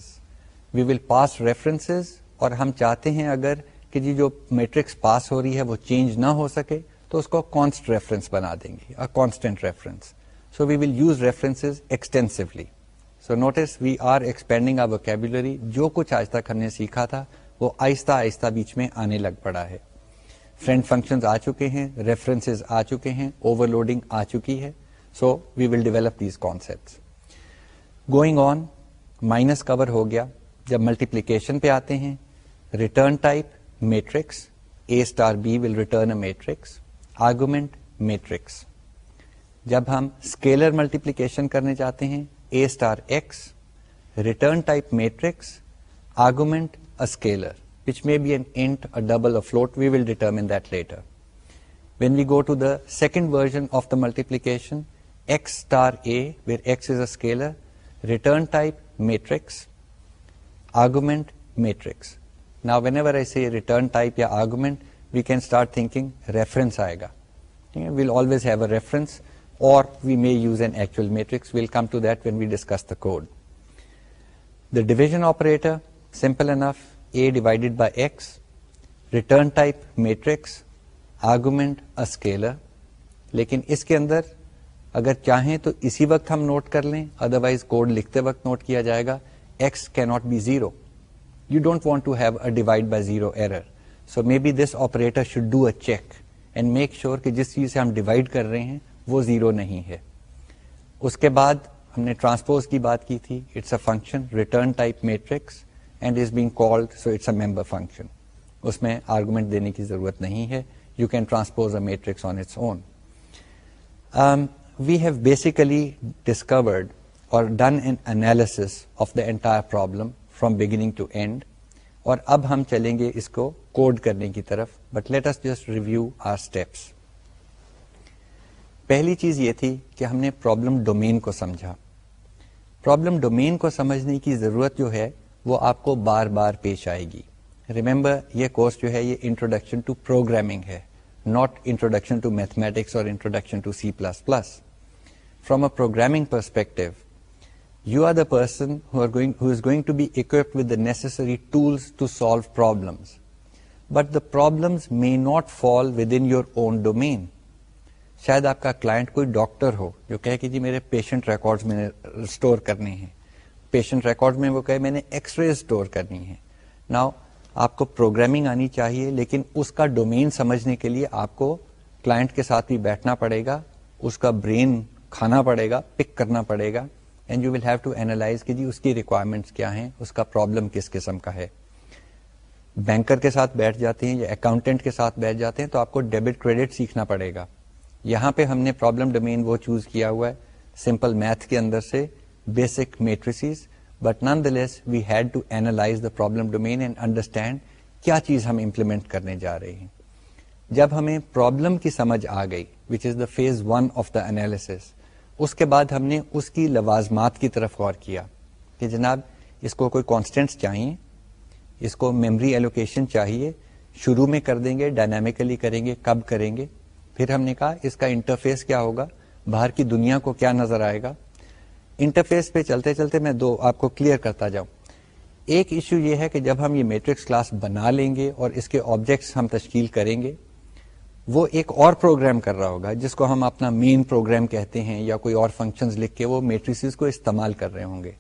we will pass references اور ہم چاہتے ہیں اگر کہ جی جو matrix پاس ہو رہی ہے وہ چینج نہ ہو سکے تو اس کو کانسٹ ریفرنس بنا دیں گے reference so we will use reference extensively so notice we are expanding آ جو کچھ آج تک ہم نے سیکھا تھا وہ آہستہ آہستہ بیچ میں آنے لگ پڑا ہے فرینڈ فنکشن آ چکے ہیں ریفرنس آ چکے ہیں اوور لوڈنگ آ چکی ہے so we will develop these concept going on minus cover ہو گیا جب ملٹیپلیکیشن پہ آتے ہیں return type matrix A star B will return a matrix argument matrix جب ہم اسکیلر ملٹیپلیکیشن کرنے جاتے ہیں A star x return type matrix argument scalar which may be an int double float we will determine that later when we go to the second version of the multiplication x star A where x is a scalar return type matrix argument matrix نا whenever I see return type یا argument we can start thinking reference آئے گا ٹھیک ہے we'll always have a reference or we we may use an actual matrix we'll come to that when discuss the code the division operator simple enough A divided by x return type matrix argument scalar لیکن اس کے اندر اگر چاہیں تو اسی وقت ہم note کر لیں ادروائز کوڈ لکھتے وقت نوٹ کیا جائے گا ایکس کی not be zero you don't want to have a divide by zero error so maybe this operator should do a check and make sure کہ جس چیز سے ہم ڈیوائڈ کر رہے ہیں وہ زیرو نہیں ہے اس کے بعد ہم نے ٹرانسپوز کی بات کی تھی it's a function return type matrix and is being called so it's a member function اس میں آرگومنٹ دینے کی ضرورت نہیں ہے you can transpose a matrix on its own we have basically discovered or done an analysis of the entire problem from beginning to end اور اب ہم چلیں گے اس کو کوڈ کرنے کی طرف but let's just review our steps پہلی چیز یہ تھی کہ ہم نے پرابلم ڈومین کو سمجھا پرابلم ڈومین کو سمجھنے کی ضرورت جو ہے وہ آپ کو بار بار پیش آئے گی ریمبر یہ کورس جو ہے یہ انٹروڈکشن ٹو پروگرامنگ ہے ناٹ انٹروڈکشن ٹو میتھمیٹکس اور introduction to C plus plus from a programming perspective you are is going to be equip with the tools to solve problems but the in your own domain شاید آپ کا client کوئی doctor ہو جو کہ جی میرے پیشنٹ ریکارڈ میں اسٹور کرنے ہیں پیشنٹ ریکارڈ میں وہ کہے میں نے ایکس رے اسٹور کرنی ہے نا آپ کو پروگرامنگ آنی چاہیے لیکن اس کا ڈومین سمجھنے کے لیے آپ کو کلائنٹ کے ساتھ بھی بیٹھنا پڑے گا اس کا برین کھانا پڑے گا پک کرنا پڑے گا and you will have to analyze کہ جی اس کی ریکوائرمنٹس کیا ہیں اس کا پرابلم کس قسم کا ہے بینکر کے ساتھ بیٹھ جاتے ہیں یا اکاؤنٹینٹ کے ساتھ بیٹھ جاتے ہیں تو آپ کو ڈیبٹ کریڈٹ سیکھنا پڑے گا یہاں پہ ہم نے پرابلم ڈومین وہ چوز کیا ہوا ہے سمپل میتھ کے اندر سے basic matrices but nonetheless we had to analyse the problem domain and understand کیا چیز ہم امپلیمنٹ کرنے جا رہے ہیں جب ہمیں پرابلم کی سمجھ آ گئی which is the phase one of the analysis اس کے بعد ہم نے اس کی لوازمات کی طرف غور کیا کہ جناب اس کو کوئی کانسٹینٹس چاہیے اس کو میمری ایلوکیشن چاہیے شروع میں کر دیں گے ڈائنامیکلی کریں گے کب کریں گے پھر ہم نے کہا اس کا انٹرفیس کیا ہوگا باہر کی دنیا کو کیا نظر آئے گا انٹرفیس پہ چلتے چلتے میں دو آپ کو کلیئر کرتا جاؤں ایک ایشو یہ ہے کہ جب ہم یہ میٹرکس کلاس بنا لیں گے اور اس کے آبجیکٹس ہم تشکیل کریں گے وہ ایک اور پروگرام کر رہا ہوگا جس کو ہم اپنا مین پروگرام کہتے ہیں یا کوئی اور فنکشن لکھ کے وہ میٹریسز کو استعمال کر رہے ہوں گے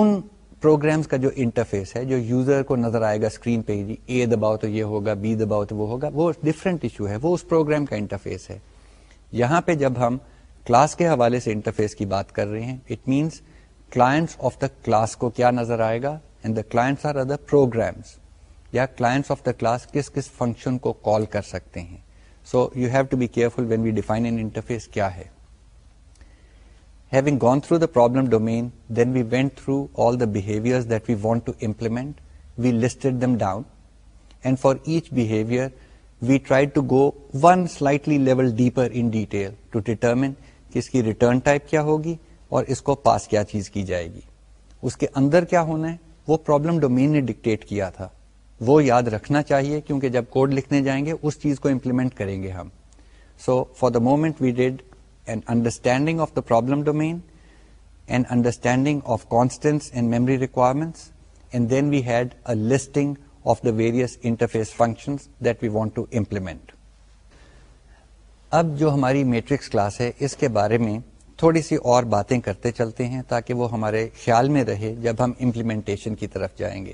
ان پروگرامز کا جو انٹرفیس ہے جو یوزر کو نظر آئے گا اسکرین پہ جی اے دباؤ تو یہ ہوگا بی دباؤ تو وہ ہوگا وہ ڈفرینٹ ایشو ہے وہ اس پروگرام کا انٹرفیس ہے یہاں پہ جب ہم کلاس کے حوالے سے انٹرفیس کی بات کر رہے ہیں it means class of the class کو کیا نظر آئے گا and the clients are other programs یا کلائنٹس آف دا کلاس کس کس فنکشن کو کال کر سکتے ہیں so you have to be careful when we defines کیا ہے اس کی ریٹرن ٹائپ کیا ہوگی اور اس کو پاس کیا چیز کی جائے گی اس کے اندر کیا ہونا ہے وہ پرابلم ڈومین نے ڈکٹیٹ کیا تھا وہ یاد رکھنا چاہیے کیونکہ جب کوڈ لکھنے جائیں گے اس چیز کو امپلیمنٹ کریں گے ہم so for the moment we did an understanding of the problem domain and understanding of requirements and then we had a listing of the various interface that we want to implement اب جو ہماری matrix class ہے اس کے بارے میں تھوڑی سی اور باتیں کرتے چلتے ہیں تاکہ وہ ہمارے خیال میں رہے جب ہم امپلیمنٹیشن کی طرف جائیں گے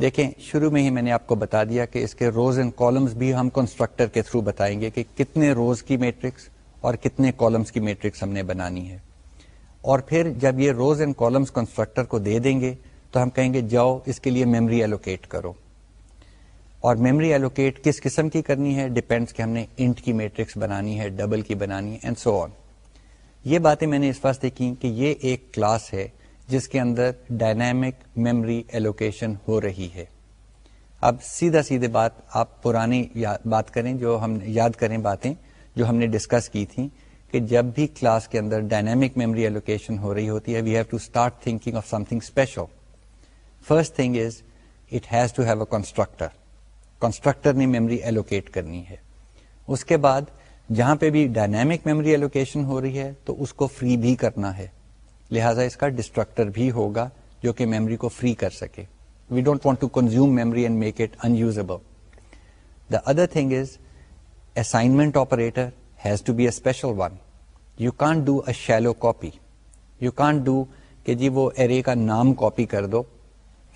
دیکھیں شروع میں ہی میں نے آپ کو بتا دیا کہ اس کے روز اینڈ کالمس بھی ہم کنسٹرکٹر کے تھرو بتائیں گے کہ کتنے روز کی میٹرکس اور کتنے کالمس کی میٹرکس ہم نے بنانی ہے اور پھر جب یہ روز اینڈ کالمس کنسٹرکٹر کو دے دیں گے تو ہم کہیں گے جاؤ اس کے لیے میمری ایلوکیٹ کرو اور میمری ایلوکیٹ کس قسم کی کرنی ہے ڈپینڈس کہ ہم نے انٹ کی میٹرکس بنانی ہے ڈبل کی بنانی ہے اینڈ سو آن یہ باتیں میں نے اس واسطے کی کہ یہ ایک کلاس ہے جس کے اندر ڈائنامک میمری ایلوکیشن ہو رہی ہے اب سیدھا سیدھے بات آپ پرانی بات کریں جو ہم یاد کریں باتیں جو ہم نے ڈسکس کی تھیں کہ جب بھی کلاس کے اندر ڈائنامک میموری ایلوکیشن ہو رہی ہوتی ہے we have have to to start thinking of something thing special first is it has a constructor constructor نے میمری ایلوکیٹ کرنی ہے اس کے بعد جہاں پہ بھی ڈائنامک میموری ایلوکیشن ہو رہی ہے تو اس کو فری بھی کرنا ہے لہٰذا اس کا ڈسٹرکٹر بھی ہوگا جو کہ میموری کو فری کر سکے we don't want to consume memory and make it unusable the other thing is assignment operator has to be a special one you can't do a shallow copy you can't do کہ جی وہ array کا نام copy کر دو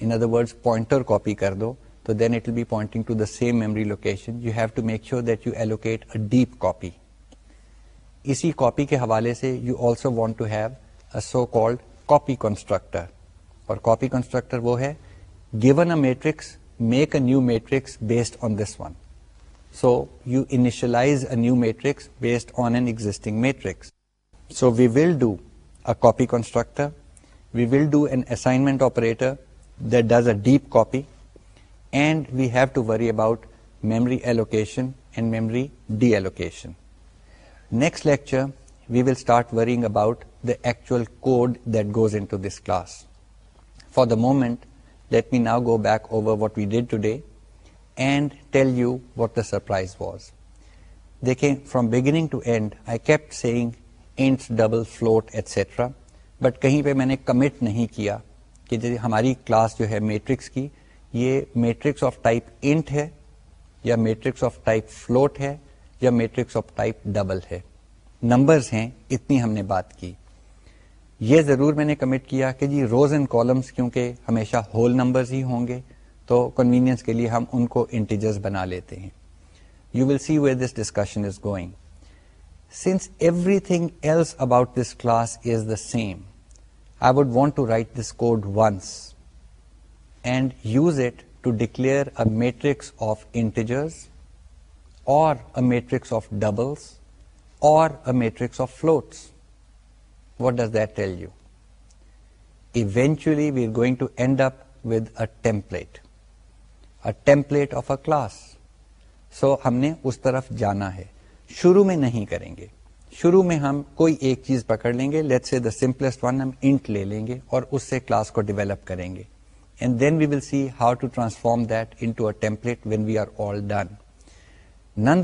in other word pointer copy کر دو تو then it will be pointing to to the same location you you have make sure that allocate a deep copy اسی کاپی کے حوالے سے you also want to have a so-called copy constructor. Or copy constructor wo hai, given a matrix, make a new matrix based on this one. So you initialize a new matrix based on an existing matrix. So we will do a copy constructor. We will do an assignment operator that does a deep copy. And we have to worry about memory allocation and memory deallocation. Next lecture, we will start worrying about actual code that goes in class for the moment let me now go back over what we did today and tell you what the surprise was دیکھیں from beginning to end I keep seeing double float etcetera but کہیں پہ میں نے commit نہیں کیا کہ جی ہماری class جو ہے میٹرکس کی یہ میٹرکس آف ٹائپ انٹ ہے یا میٹرکس آف ٹائپ فلوٹ ہے یا میٹرکس آف ٹائپ ڈبل ہے نمبرز ہیں اتنی ہم نے بات کی یہ ضرور میں نے کمٹ کیا کہ جی روز اینڈ کالمس کیونکہ ہمیشہ ہول نمبرز ہی ہوں گے تو کنوینئنس کے لیے ہم ان کو انٹیجرز بنا لیتے ہیں you will see where this discussion is going since everything else about this class is the same I would want to write this code once and use it to declare a matrix of integers اور matrix matrix of of doubles اور floats what does deal you ایچلیٹ of او ہم نے اس طرف جانا ہے شروع میں نہیں کریں گے شروع میں ہم کوئی ایک چیز پکڑ لیں گے لیٹ دا سمپلسٹ ون ہم انٹ لے لیں گے اور اس سے کلاس کو ڈیولپ کریں گے and then we we will see how to transform that into a template when are all done none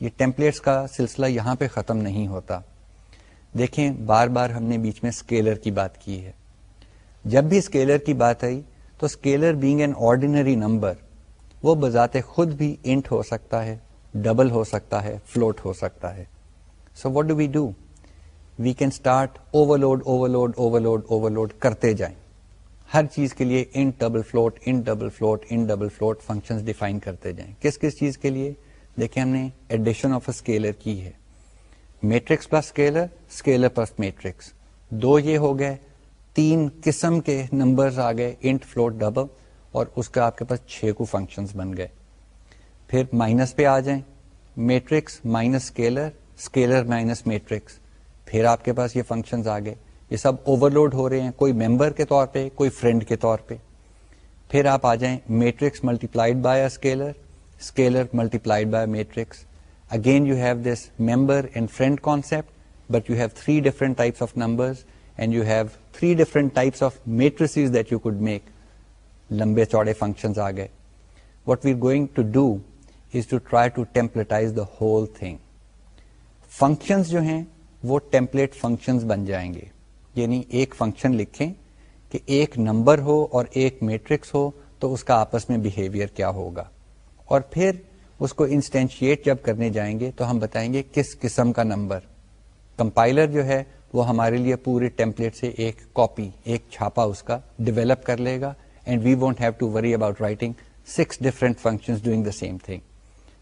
یہ ٹیمپلیٹس کا سلسلہ یہاں پہ ختم نہیں ہوتا دیکھیں بار بار ہم نے بیچ میں اسکیلر کی بات کی ہے جب بھی اسکیلر کی بات آئی تو scalar being an ordinary number وہ بذات خود بھی انٹ ہو سکتا ہے ڈبل ہو سکتا ہے فلوٹ ہو سکتا ہے so what do we do we can start overload overload overload overload کرتے جائیں ہر چیز کے لیے int double float double float int double float function define کرتے جائیں کس کس چیز کے لیے دیکھیں ہم نے ایڈیشن آف اے اسکیلر کی ہے matrix plus scalar scalar plus matrix دو یہ ہو گئے تین قسم کے نمبر آ گئے انٹ فلوٹ ڈبل اور اس کا آپ کے پاس چھ کو فنکشن بن گئے پھر مائنس پہ آ جائیں matrix minus scalar scalar minus matrix پھر آپ کے پاس یہ فنکشن آ گئے یہ سب اوور لوڈ ہو رہے ہیں کوئی ممبر کے طور پہ کوئی فرینڈ کے طور پہ پھر آپ آ جائیں matrix multiplied by scalar scalar multiplied by matrix again you have this member چوڑے what we're whole thing function جو ہیں وہ ٹیمپلیٹ فنکشن بن جائیں گے یعنی ایک فنکشن لکھیں کہ ایک نمبر ہو اور ایک میٹرکس ہو تو اس کا آپس میں بہیویئر کیا ہوگا اور پھر اس کو انسٹینشیٹ جب کرنے جائیں گے تو ہم بتائیں گے کس قسم کا نمبر کمپائلر جو ہے وہ ہمارے لیے پورے ٹیمپلیٹ سے ایک کاپی ایک چھاپا اس کا ڈیولپ کر لے گا and we won't have to worry about writing six different function doing the same thing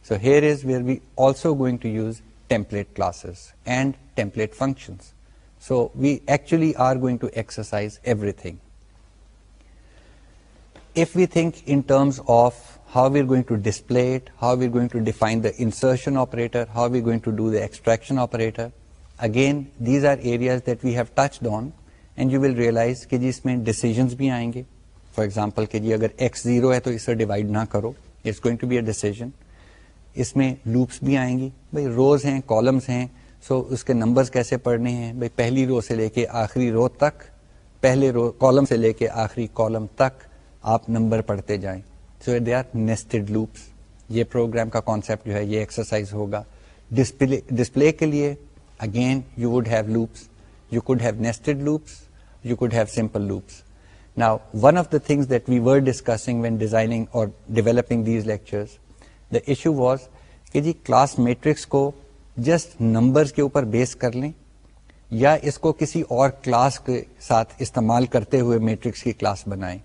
so here is where we also going to use template classes and template function so we actually are going to exercise everything if you think in terms of how we're going to display it how we're insertion operator how we're extraction operator again these are areas we have touch on and you will realise کہ جی اس میں decisions بھی آئیں گے for example کہ جی اگر x zero ہے تو اس سے ڈیوائڈ نہ کرو it's going to be a decision اس میں لوپس بھی آئیں گی بھائی روز ہیں کالمس ہیں سو so اس کے نمبرز کیسے پڑھنے ہیں بھائی پہلی رو سے لے کے آخری رو تک پہلے رو کالم سے لے کے آخری کالم تک آپ نمبر پڑھتے جائیں so they are nested loops یہ پروگرام کا کانسیپٹ جو ہے یہ ایکسرسائز ہوگا ڈسپلے ڈسپلے کے لیے again you would have loops you could have nested loops you could have simple loops now one of the things that we were discussing when designing اور developing these lectures the issue was کہ جی class matrix کو just number کے اوپر base کر لیں یا اس کو کسی اور کلاس کے ساتھ استعمال کرتے ہوئے میٹرکس کی کلاس بنائیں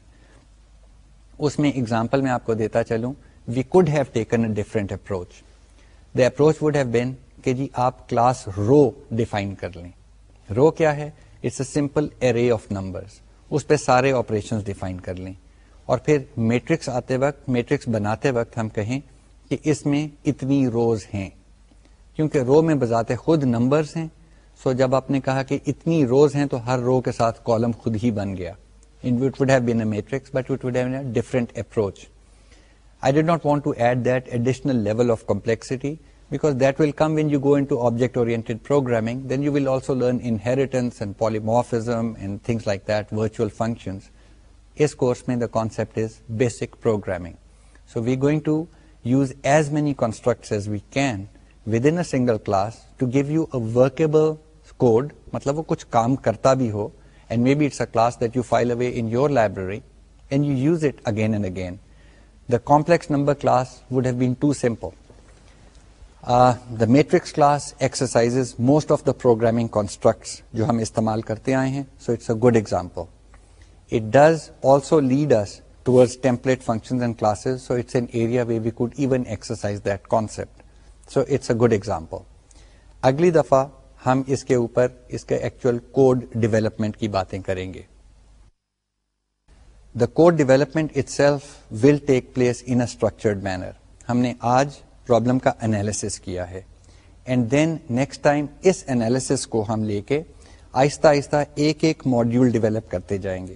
اس میں ایگزامپل میں آپ کو دیتا چلوں we could have taken a different approach the approach would have been کہ جی آپ کلاس رو ڈیفائن کر لیں رو کیا ہے it's a simple array of number اس پہ سارے آپریشن ڈیفائن کر لیں اور پھر میٹرکس آتے وقت میٹرکس بناتے وقت ہم کہیں کہ اس میں اتنی روز ہیں کیونکہ رو میں بذات خود نمبرس ہیں سو جب آپ نے کہا کہ اتنی روز ہیں تو ہر رو کے ساتھ کالم خود ہی بن گیا single class to give you ارکیبلڈ مطلب وہ کچھ کام کرتا بھی ہو ری اینڈ یو یوز اگین داپلیکسٹ پروگرام جو ہم استعمال کرتے آئے ہیں so good example lead us to template فنکشنپل اگلی دفعہ ہم اس کے اوپر اس کے ایکچوئل کوڈ ڈیولپمنٹ کی باتیں کریں گے the code development itself will take place in structured manner ہم نے آج پرابلم کا انالیسس کیا ہے اینڈ دین نیکسٹ ٹائم اس انالیسس کو ہم لے کے آہستہ آہستہ ایک ایک ماڈیول ڈیولپ کرتے جائیں گے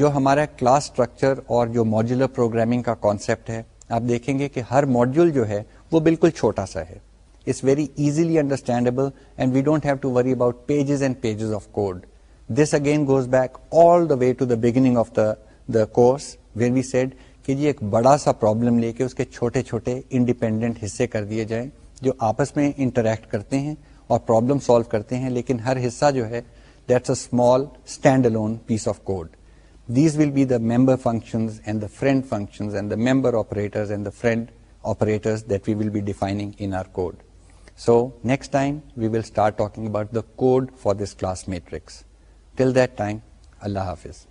جو ہمارا کلاس اسٹرکچر اور جو ماڈیولر پروگرامنگ کا کانسیپٹ ہے آپ دیکھیں گے کہ ہر ماڈیول جو ہے وہ بالکل چھوٹا سا ہے really understandable we don't again goes back جی ایک بڑا سا پرابلم لے کے اس کے چھوٹے چھوٹے انڈیپینڈنٹ حصے کر دیے جائیں جو آپس میں انٹریکٹ کرتے ہیں اور پرابلم سالو کرتے ہیں لیکن ہر حصہ جو ہے that's a small stand alone piece of code code these will will be be the the the the member member functions functions and and and friend friend operators operators that we defining in are so next time we will start talking about the code for this class matrix till that time اللہ حافظ